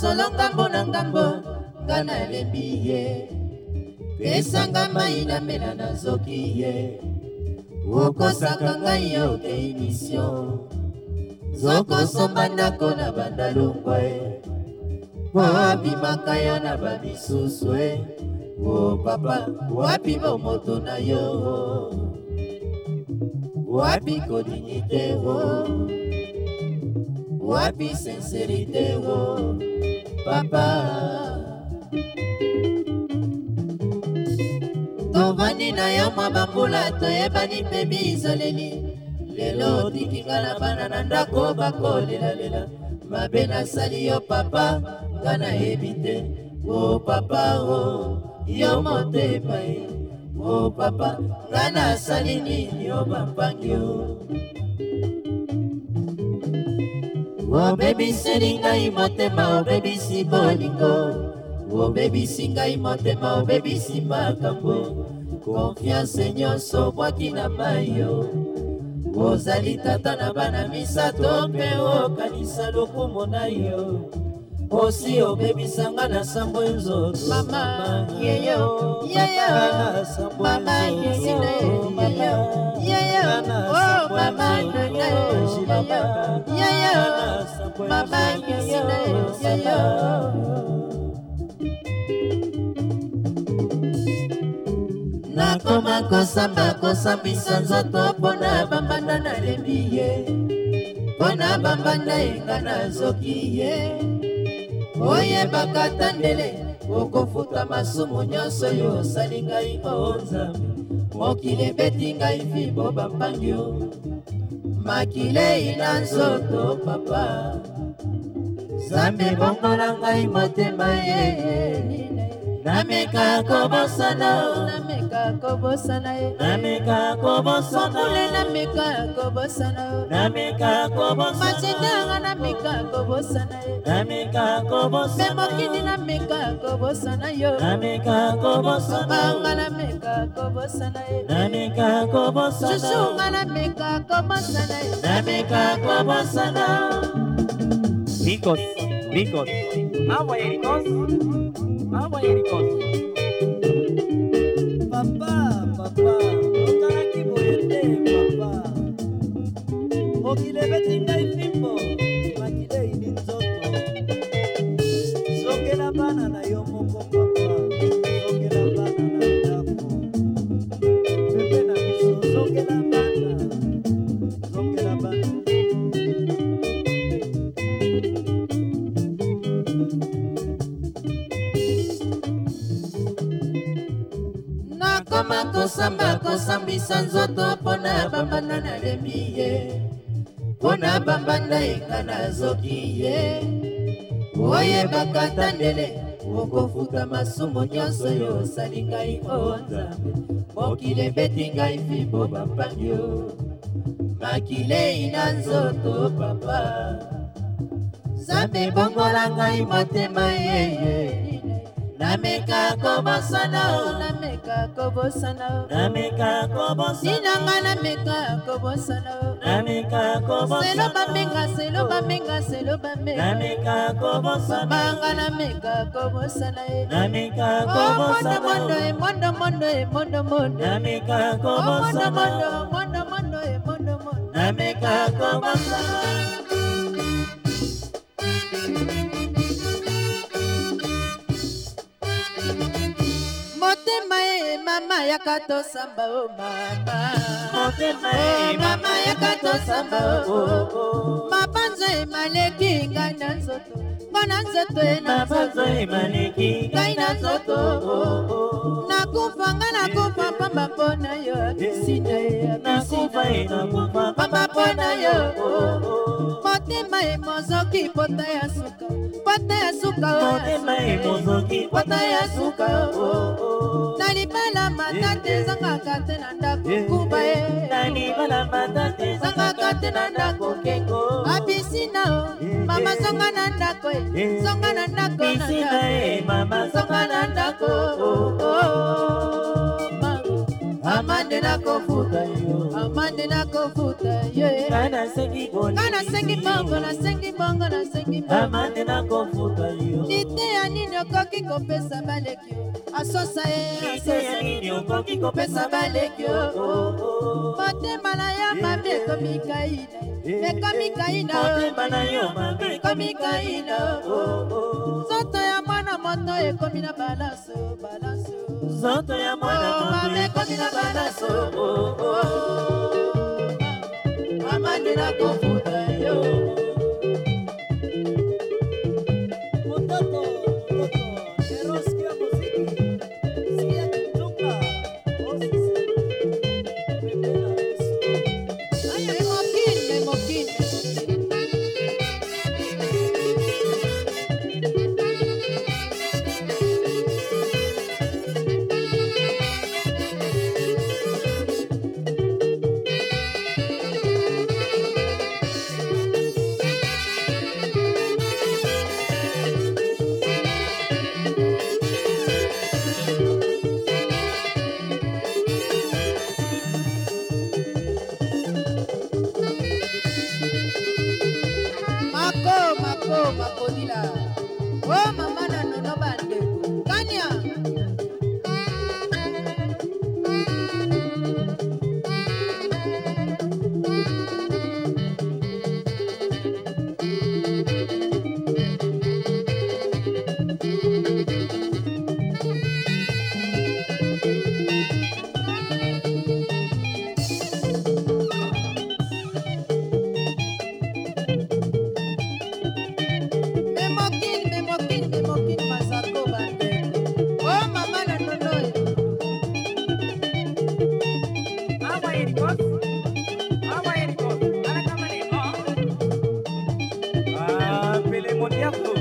solo ngambo na ngambo nga nalembi ye pesanga mai na mela nazoki ye okosaka ngai ye okei misio zokosomba ndako na bandalungwa e mpo abimaka yo na bamisusu e o papa wapi bomoto na yo wapi kodinite o oh. wapi sincerité o oh, papa tovandi na yo mwa bambula toyebani mpe bizaleli lelo otikinga na bana na ndako bakolelalela mabe nasali yo papa nga nayebi te o oh, papa o oh, yo motema e o papa nga nasali nini yo bampangi o obebiseli ngai motema obebisi bolingo obebisi ngai motema obebisi makambo konfiance nyonso obwaki na mayo ozali tata na bana misato mpe okanisa lokumu na yo osi obebisanga na sambo nzomama yeyo yeyo mama yesina yeyo yeyo o mama Baba Yusina Yayo Nakoma kosamba kosambisa nzoto mpona bambanda nalembi ye mpona bambanda yenga nazoki ye oyebaka ta ndele okofuta masumu nyonso yo osali ngai o nzambe mokili ebeti ngai fibo bampangio makilei na nzoto papa nzambe ebongola ngai motema ye nameka kobosana nameka kobosana ye nameka kobosana mokule nameka kobosana nameka kobosana matindanga nameka kobosana ye nameka kobosana mpe mokili nameka kobosana yo nameka kobosana banga nameka kobosana ye nameka kobosana susunga nameka kobosana ye nameka kobosana Ricos, ricos, agua y ricos. How am I any nakoma kosamba kosambisa nzoto mpo na bambanda nalembi ye mpo na bambanda eka nazoki ye oyebaka ta ndele okofuta masumu nyonso yo osali ngai o nzambe mokili ebeti ngai fimbo bampangio makilei na nzoto papa nzambe ebongola ngai motema yeyei nameka kobosana o nameka kobosana o nameka kobosana sinanga nameka kobosana o nameka kobosana selo bamenga selo bamenga selo bamenga nameka kobosana banga nameka kobosana e nameka oh, kobosana mondo mondo e mondo mondo e mondo mondo nameka kobosana mondo mondo mondo e mondo mondo nameka kobosana Thank you. motema e mama yaka tosamba o oh, oh, mama mama yaka tosamba o oh, mabanzo emaleki ngai na nzoto ngo na nzoto e, e ngai na nzoto nakufa nga nakufa pamba mpo na yo abisina e abisina pamba mpo na yo motema e mozoki pota ya suka kwata ya suka kwata ya suka oh, oh, oh. na libala matate ezangaka te na ndako kuba ezangaka te na ndako kengo abisina mama zonga na ndako eh. zonga na ndako eh. zonga na ndako nakofuta yo amani nakofuta ye ngai nasengi bolingi ngai nasengi bongo nasengi bongo nasengi bongo amani nakofuta yo lite ya nini okoki kopesa baleki asosa ye lite ya nini okoki kopesa baleki motema na yo eh, mabe eh, ekomi kaina eh, ekomi kaina motema na yo mabe ekomi kaina nzoto ya mwana moto ekomi na balanso balanso nzoto ya mwana oh, moto 我爹。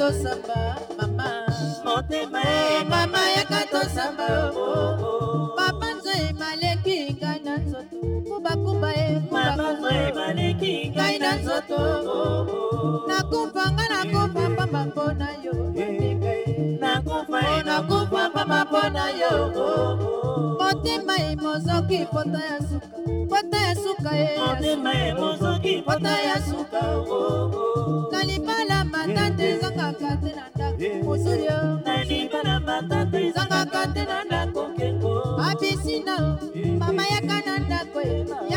tosamba mama motema oh, mama yaka tosamba oh, oh, oh. papa nzoe maleki ngai na nzoto kubakuba ye ngai na nzoto nakufanga nakufa mbamba mpona yo eh, nakufa mbamba mpona yo motema ye mozoki pota ya suka pota ya suka ye e, pota ya suka na libala matata ezangaka te na ndako mosulio na libala matata ezangaka te na ndako kengo abisina mama yaka na ndako yema